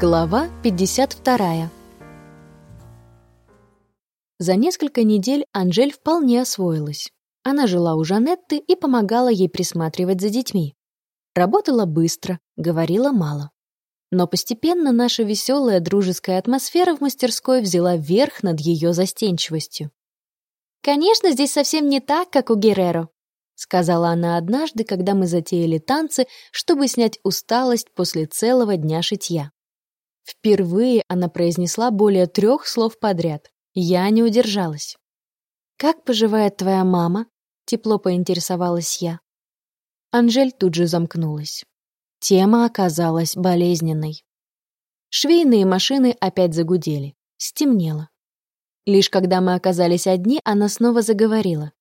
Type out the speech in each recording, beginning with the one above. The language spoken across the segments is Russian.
Глава 52. За несколько недель Анжель вполне освоилась. Она жила у Жанетты и помогала ей присматривать за детьми. Работала быстро, говорила мало. Но постепенно наша веселая дружеская атмосфера в мастерской взяла верх над ее застенчивостью. «Конечно, здесь совсем не так, как у Герреро», сказала она однажды, когда мы затеяли танцы, чтобы снять усталость после целого дня шитья. Впервые она произнесла более трех слов подряд. Я не удержалась. «Как поживает твоя мама?» — тепло поинтересовалась я. Анжель тут же замкнулась. Тема оказалась болезненной. Швейные машины опять загудели. Стемнело. Лишь когда мы оказались одни, она снова заговорила.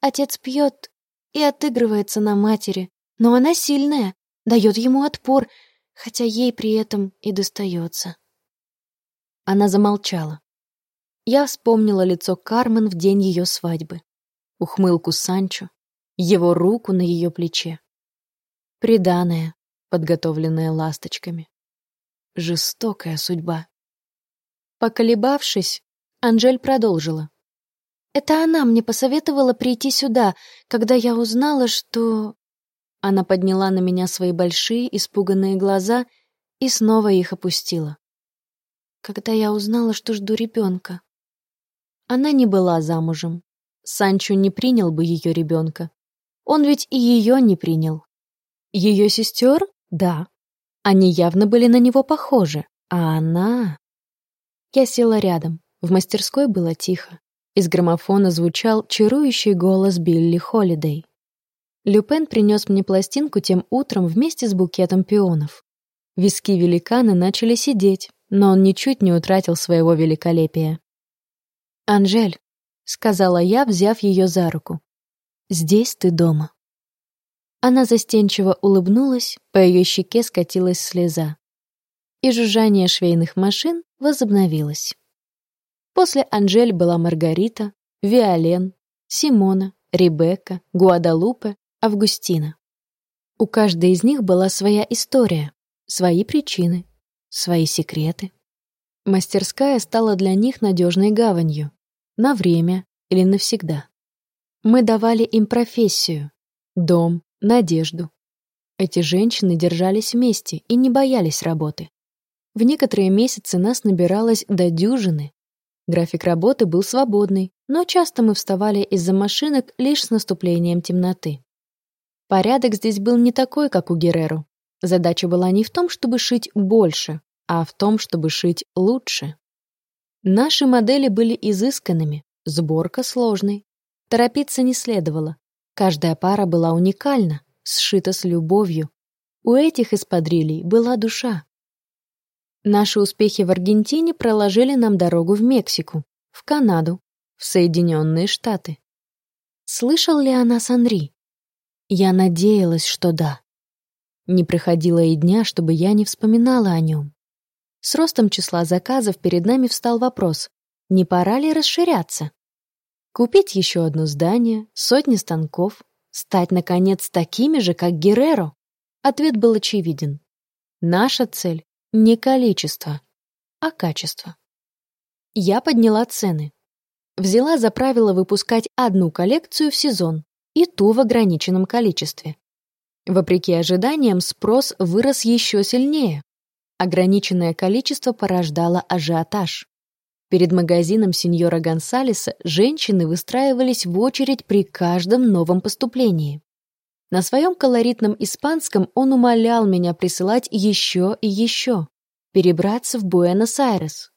«Отец пьет и отыгрывается на матери, но она сильная, дает ему отпор, хотя ей при этом и достается. Она замолчала. Я вспомнила лицо Кармен в день ее свадьбы, ухмылку Санчо, его руку на ее плече. Приданная, подготовленная ласточками. Жестокая судьба. Поколебавшись, Анжель продолжила. «Это она мне посоветовала прийти сюда, когда я узнала, что...» Она подняла на меня свои большие, испуганные глаза и снова их опустила. Когда я узнала, что жду ребенка. Она не была замужем. Санчо не принял бы ее ребенка. Он ведь и ее не принял. Ее сестер? Да. Они явно были на него похожи. А она... Я села рядом. В мастерской было тихо. Из граммофона звучал чарующий голос Билли Холидей. Люпен принес мне пластинку тем утром вместе с букетом пионов. Виски великана начали сидеть, но он ничуть не утратил своего великолепия. «Анжель», — сказала я, взяв ее за руку, — «здесь ты дома». Она застенчиво улыбнулась, по ее щеке скатилась слеза. И жужжание швейных машин возобновилось. После Анжель была Маргарита, Виолен, Симона, Ребекка, Гуадалупе Августина. У каждой из них была своя история, свои причины, свои секреты. Мастерская стала для них надежной гаванью. На время или навсегда. Мы давали им профессию, дом, надежду. Эти женщины держались вместе и не боялись работы. В некоторые месяцы нас набиралось до дюжины. График работы был свободный, но часто мы вставали из-за машинок лишь с наступлением темноты. Порядок здесь был не такой, как у Герреру. Задача была не в том, чтобы шить больше, а в том, чтобы шить лучше. Наши модели были изысканными, сборка сложной. Торопиться не следовало. Каждая пара была уникальна, сшита с любовью. У этих эспадрилей была душа. Наши успехи в Аргентине проложили нам дорогу в Мексику, в Канаду, в Соединенные Штаты. Слышал ли она нас Анри? Я надеялась, что да. Не проходило и дня, чтобы я не вспоминала о нем. С ростом числа заказов перед нами встал вопрос, не пора ли расширяться? Купить еще одно здание, сотни станков, стать, наконец, такими же, как Герреро? Ответ был очевиден. Наша цель — не количество, а качество. Я подняла цены. Взяла за правило выпускать одну коллекцию в сезон, и ту в ограниченном количестве. Вопреки ожиданиям, спрос вырос еще сильнее. Ограниченное количество порождало ажиотаж. Перед магазином сеньора Гонсалеса женщины выстраивались в очередь при каждом новом поступлении. На своем колоритном испанском он умолял меня присылать еще и еще, перебраться в Буэнос-Айрес.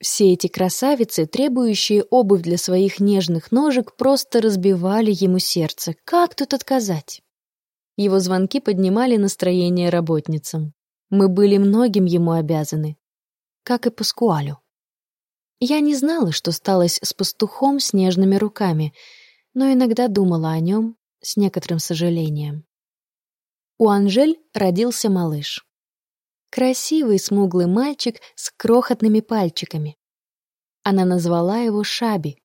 Все эти красавицы, требующие обувь для своих нежных ножек, просто разбивали ему сердце. Как тут отказать? Его звонки поднимали настроение работницам. Мы были многим ему обязаны. Как и Паскуалю. Я не знала, что сталось с пастухом с нежными руками, но иногда думала о нем с некоторым сожалением. У Анжель родился малыш. Красивый смуглый мальчик с крохотными пальчиками. Она назвала его Шаби.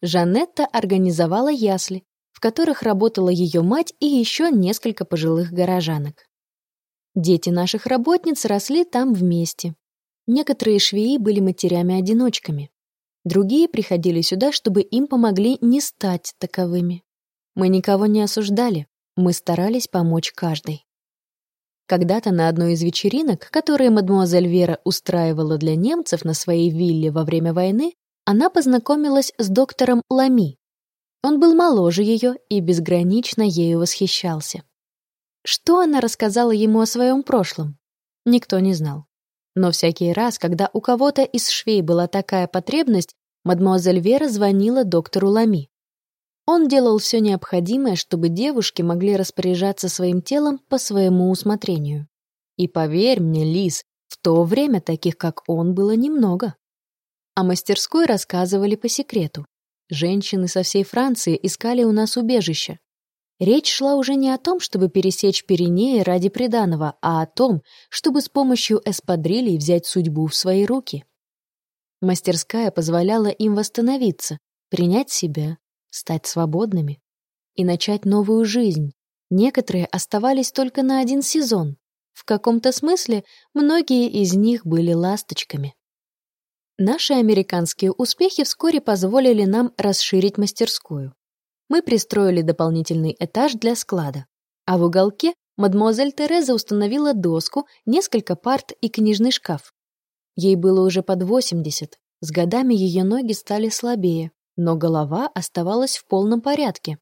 Жанетта организовала ясли, в которых работала ее мать и еще несколько пожилых горожанок. Дети наших работниц росли там вместе. Некоторые швеи были матерями-одиночками. Другие приходили сюда, чтобы им помогли не стать таковыми. Мы никого не осуждали, мы старались помочь каждой. Когда-то на одной из вечеринок, которые мадмуазель Вера устраивала для немцев на своей вилле во время войны, она познакомилась с доктором Лами. Он был моложе ее и безгранично ею восхищался. Что она рассказала ему о своем прошлом? Никто не знал. Но всякий раз, когда у кого-то из швей была такая потребность, мадмуазель Вера звонила доктору Лами. Он делал все необходимое, чтобы девушки могли распоряжаться своим телом по своему усмотрению. И поверь мне, Лиз, в то время таких, как он, было немного. О мастерской рассказывали по секрету. Женщины со всей Франции искали у нас убежище. Речь шла уже не о том, чтобы пересечь Пиренеи ради приданого, а о том, чтобы с помощью эспадрилей взять судьбу в свои руки. Мастерская позволяла им восстановиться, принять себя, стать свободными и начать новую жизнь. Некоторые оставались только на один сезон. В каком-то смысле многие из них были ласточками. Наши американские успехи вскоре позволили нам расширить мастерскую. Мы пристроили дополнительный этаж для склада, а в уголке мадемуазель Тереза установила доску, несколько парт и книжный шкаф. Ей было уже под 80, с годами ее ноги стали слабее, но голова оставалась в полном порядке.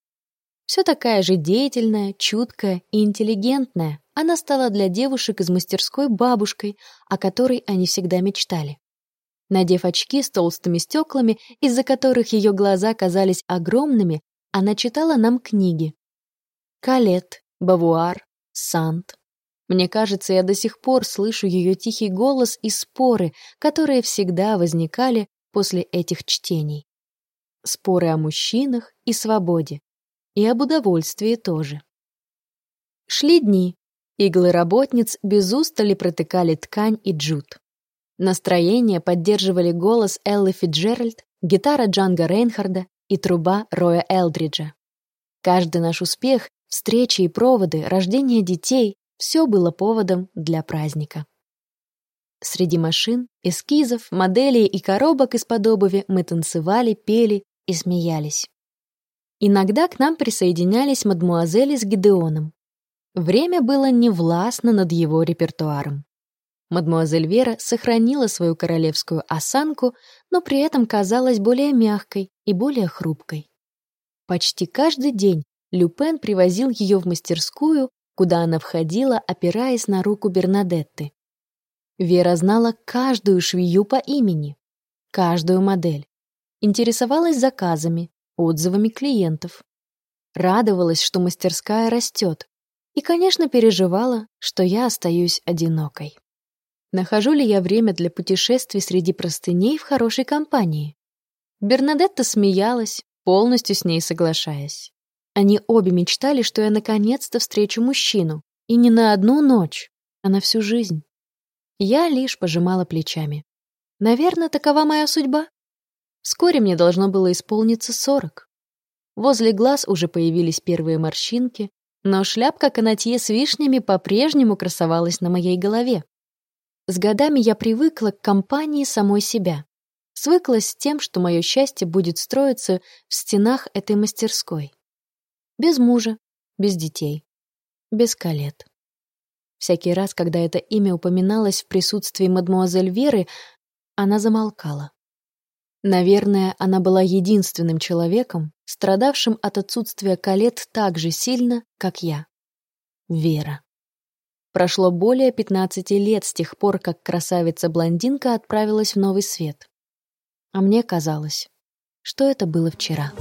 Все такая же деятельная, чуткая и интеллигентная, она стала для девушек из мастерской бабушкой, о которой они всегда мечтали. Надев очки с толстыми стеклами, из-за которых ее глаза казались огромными, она читала нам книги. Калет, Бавуар, Сант. Мне кажется, я до сих пор слышу ее тихий голос и споры, которые всегда возникали после этих чтений споры о мужчинах и свободе. И об удовольствии тоже. Шли дни. Иглы работниц без устали протыкали ткань и джут. Настроение поддерживали голос Эллы Фиджеральд, гитара Джанга Рейнхарда и труба Роя Элдриджа. Каждый наш успех, встречи и проводы, рождение детей — все было поводом для праздника. Среди машин, эскизов, моделей и коробок из-под обуви мы танцевали, пели и смеялись. Иногда к нам присоединялись мадмуазели с Гидеоном. Время было невластно над его репертуаром. Мадмуазель Вера сохранила свою королевскую осанку, но при этом казалась более мягкой и более хрупкой. Почти каждый день Люпен привозил ее в мастерскую, куда она входила, опираясь на руку Бернадетты. Вера знала каждую швею по имени, каждую модель интересовалась заказами, отзывами клиентов. Радовалась, что мастерская растет. И, конечно, переживала, что я остаюсь одинокой. Нахожу ли я время для путешествий среди простыней в хорошей компании? Бернадетта смеялась, полностью с ней соглашаясь. Они обе мечтали, что я наконец-то встречу мужчину. И не на одну ночь, а на всю жизнь. Я лишь пожимала плечами. Наверное, такова моя судьба. Вскоре мне должно было исполниться сорок. Возле глаз уже появились первые морщинки, но шляпка канатье с вишнями по-прежнему красовалась на моей голове. С годами я привыкла к компании самой себя. Свыклась с тем, что мое счастье будет строиться в стенах этой мастерской. Без мужа, без детей, без колет. Всякий раз, когда это имя упоминалось в присутствии мадмуазель Веры, она замолкала. Наверное, она была единственным человеком, страдавшим от отсутствия колет так же сильно, как я. Вера. Прошло более 15 лет с тех пор, как красавица-блондинка отправилась в новый свет. А мне казалось, что это было вчера.